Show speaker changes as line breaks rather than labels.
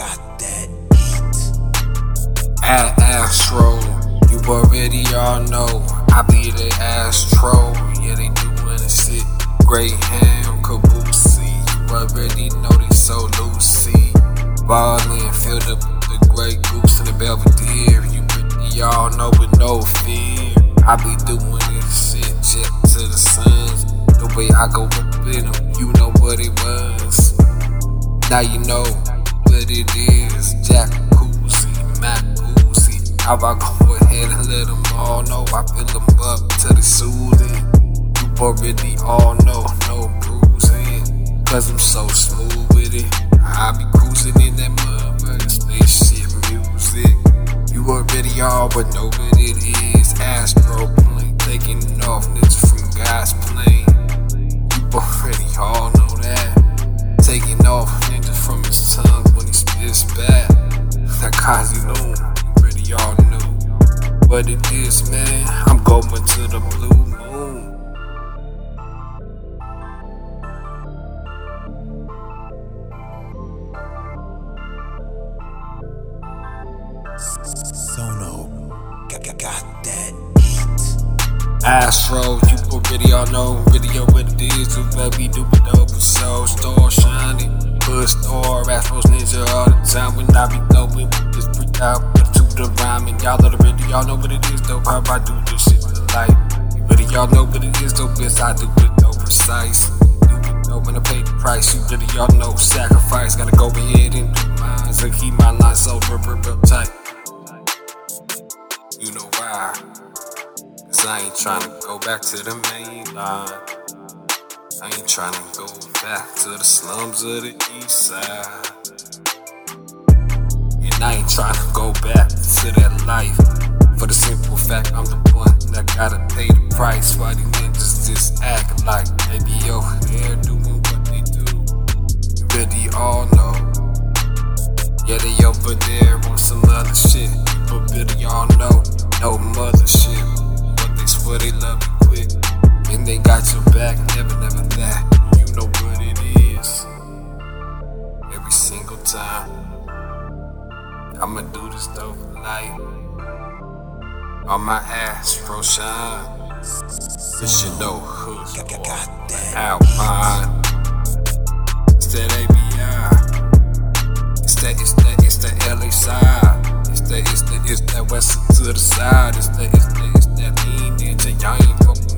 got that heat.
At Astro, you already all know. I be the Astro, yeah, they doing shit. Greyhound, Caboosey, you already know they so loosey. Ballin', filled up the Grey Goose and the Belvedere. You pretty all know with no fear. I be doing this shit, jet to the suns. The way I go up in them, you know what it was. Now you know what it is. Jacuzzi, Macuzzi. How I go ahead and let them all know. I fill them up to the soothing. You already all know, no bruising. Cause I'm so smooth with it. I be cruising in that motherfucker spaceship music. You already all but know what it is. Astro KazeLoon, you already all knew what it is, man. I'm going to the blue moon.
Sono got, that heat.
Astro, you already all know, video what it is. You baby do it double so star shining. Put star Astro's ninja all the time when I be going with out to the rhyme. And y'all already y'all know what it is though. How I do this shit to life. But y'all know what it is though, bitch. I do it though precise. Do it though when I pay the price. You really y'all know sacrifice. Gotta go ahead and do mine. So keep my line so rip tight. You know why? Cause I ain't tryna go back to the main line. I ain't tryna go back to the slums of the east side. And I ain't tryna go back to that life. For the simple fact I'm the one that gotta pay the price. Why these niggas just act like they be I'ma do this for life. On my Astro shine. This shit no hood. Alpine. It's that ABI. It's that, it's that, it's that LA side. It's that, it's that, it's that west to the side. It's that, it's that, it's that lean into y'all ain't fucking with mines.